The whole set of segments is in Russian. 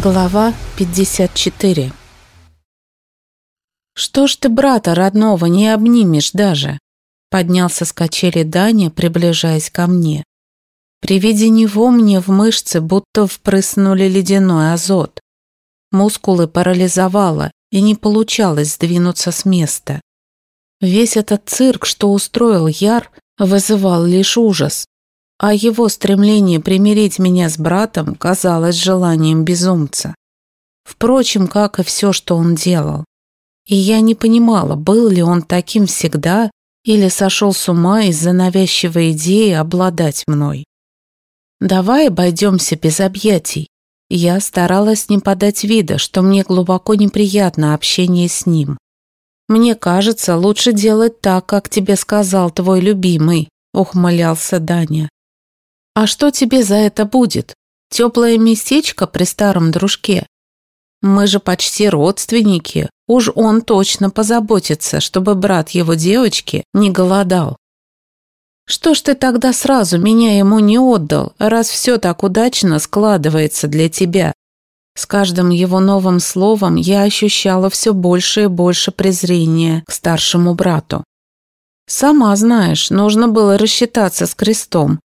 Глава 54 «Что ж ты брата родного не обнимешь даже?» Поднялся с качели Даня, приближаясь ко мне. При виде него мне в мышцы будто впрыснули ледяной азот. Мускулы парализовало, и не получалось сдвинуться с места. Весь этот цирк, что устроил Яр, вызывал лишь ужас, а его стремление примирить меня с братом казалось желанием безумца. Впрочем, как и все, что он делал. И я не понимала, был ли он таким всегда или сошел с ума из-за навязчивой идеи обладать мной. «Давай обойдемся без объятий». Я старалась не подать вида, что мне глубоко неприятно общение с ним. «Мне кажется, лучше делать так, как тебе сказал твой любимый», — ухмылялся Даня. А что тебе за это будет? Теплое местечко при старом дружке? Мы же почти родственники. Уж он точно позаботится, чтобы брат его девочки не голодал. Что ж ты тогда сразу меня ему не отдал, раз все так удачно складывается для тебя? С каждым его новым словом я ощущала все больше и больше презрения к старшему брату. Сама знаешь, нужно было рассчитаться с крестом,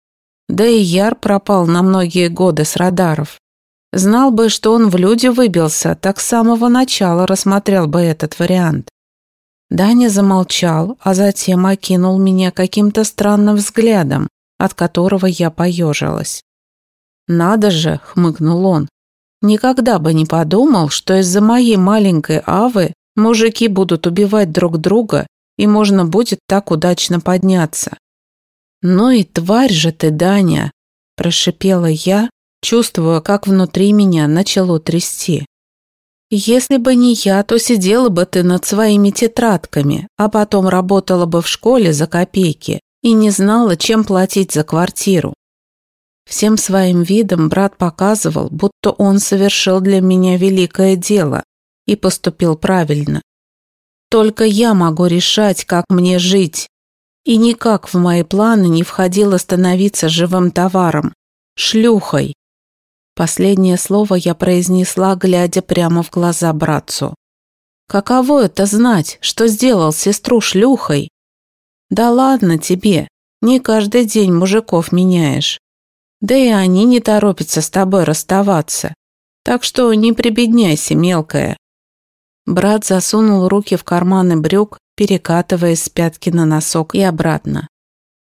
да и Яр пропал на многие годы с радаров. Знал бы, что он в люди выбился, так с самого начала рассмотрел бы этот вариант. Даня замолчал, а затем окинул меня каким-то странным взглядом, от которого я поежилась. «Надо же!» — хмыкнул он. «Никогда бы не подумал, что из-за моей маленькой Авы мужики будут убивать друг друга, и можно будет так удачно подняться. «Ну и тварь же ты, Даня!» – прошипела я, чувствуя, как внутри меня начало трясти. «Если бы не я, то сидела бы ты над своими тетрадками, а потом работала бы в школе за копейки и не знала, чем платить за квартиру». Всем своим видом брат показывал, будто он совершил для меня великое дело и поступил правильно. Только я могу решать, как мне жить, и никак в мои планы не входило становиться живым товаром, шлюхой. Последнее слово я произнесла, глядя прямо в глаза братцу. Каково это знать, что сделал сестру шлюхой? Да ладно тебе, не каждый день мужиков меняешь. Да и они не торопятся с тобой расставаться. Так что не прибедняйся, мелкая. Брат засунул руки в карманы брюк перекатываясь с пятки на носок и обратно.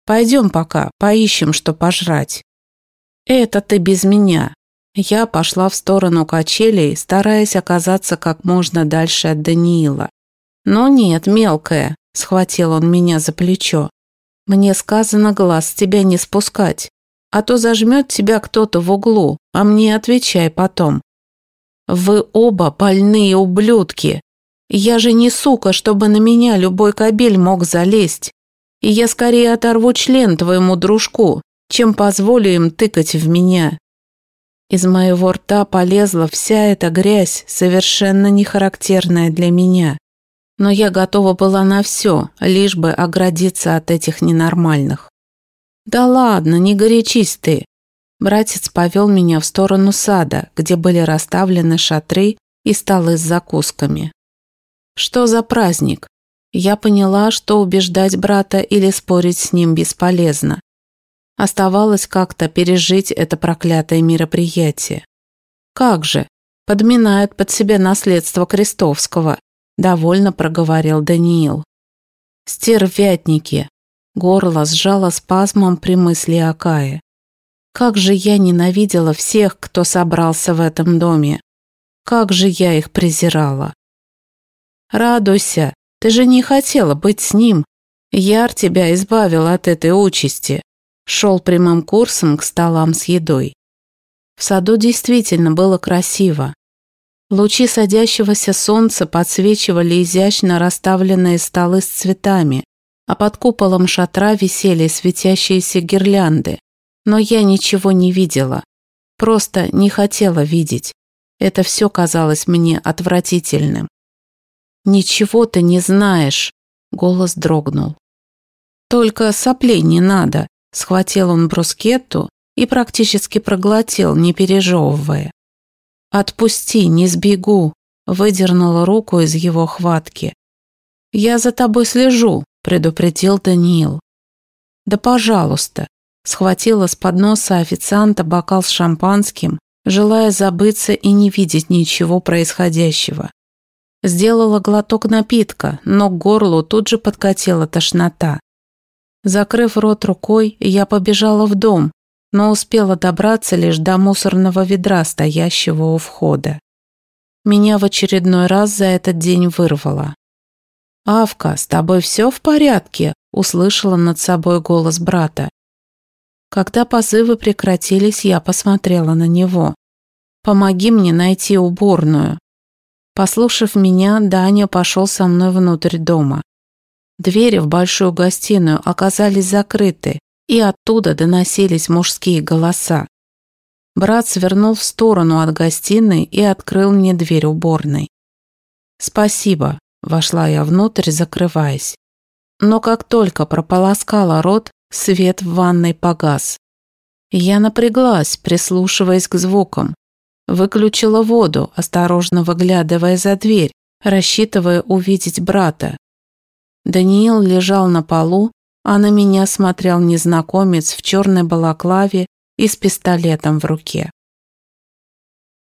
«Пойдем пока, поищем, что пожрать». «Это ты без меня». Я пошла в сторону качелей, стараясь оказаться как можно дальше от Даниила. «Но нет, мелкая», — схватил он меня за плечо. «Мне сказано глаз тебя не спускать, а то зажмет тебя кто-то в углу, а мне отвечай потом». «Вы оба больные ублюдки», я же не сука, чтобы на меня любой кобель мог залезть. И я скорее оторву член твоему дружку, чем позволю им тыкать в меня. Из моего рта полезла вся эта грязь, совершенно не характерная для меня. Но я готова была на все, лишь бы оградиться от этих ненормальных. «Да ладно, не горячись ты!» Братец повел меня в сторону сада, где были расставлены шатры и столы с закусками. Что за праздник? Я поняла, что убеждать брата или спорить с ним бесполезно. Оставалось как-то пережить это проклятое мероприятие. Как же? Подминает под себя наследство Крестовского, довольно проговорил Даниил. Стервятники. Горло сжало спазмом при мысли о Кае. Как же я ненавидела всех, кто собрался в этом доме. Как же я их презирала. Радуйся, ты же не хотела быть с ним. Яр тебя избавил от этой участи. Шел прямым курсом к столам с едой. В саду действительно было красиво. Лучи садящегося солнца подсвечивали изящно расставленные столы с цветами, а под куполом шатра висели светящиеся гирлянды. Но я ничего не видела. Просто не хотела видеть. Это все казалось мне отвратительным. «Ничего ты не знаешь», — голос дрогнул. «Только соплей не надо», — схватил он брускетту и практически проглотил, не пережевывая. «Отпусти, не сбегу», – выдернула руку из его хватки. «Я за тобой слежу», – предупредил Даниил. «Да пожалуйста», – схватила с подноса официанта бокал с шампанским, желая забыться и не видеть ничего происходящего. Сделала глоток напитка, но к горлу тут же подкатила тошнота. Закрыв рот рукой, я побежала в дом, но успела добраться лишь до мусорного ведра, стоящего у входа. Меня в очередной раз за этот день вырвало. «Авка, с тобой все в порядке?» – услышала над собой голос брата. Когда позывы прекратились, я посмотрела на него. «Помоги мне найти уборную». Послушав меня, Даня пошел со мной внутрь дома. Двери в большую гостиную оказались закрыты, и оттуда доносились мужские голоса. Брат свернул в сторону от гостиной и открыл мне дверь уборной. «Спасибо», – вошла я внутрь, закрываясь. Но как только прополоскала рот, свет в ванной погас. Я напряглась, прислушиваясь к звукам. Выключила воду, осторожно выглядывая за дверь, рассчитывая увидеть брата. Даниил лежал на полу, а на меня смотрел незнакомец в черной балаклаве и с пистолетом в руке.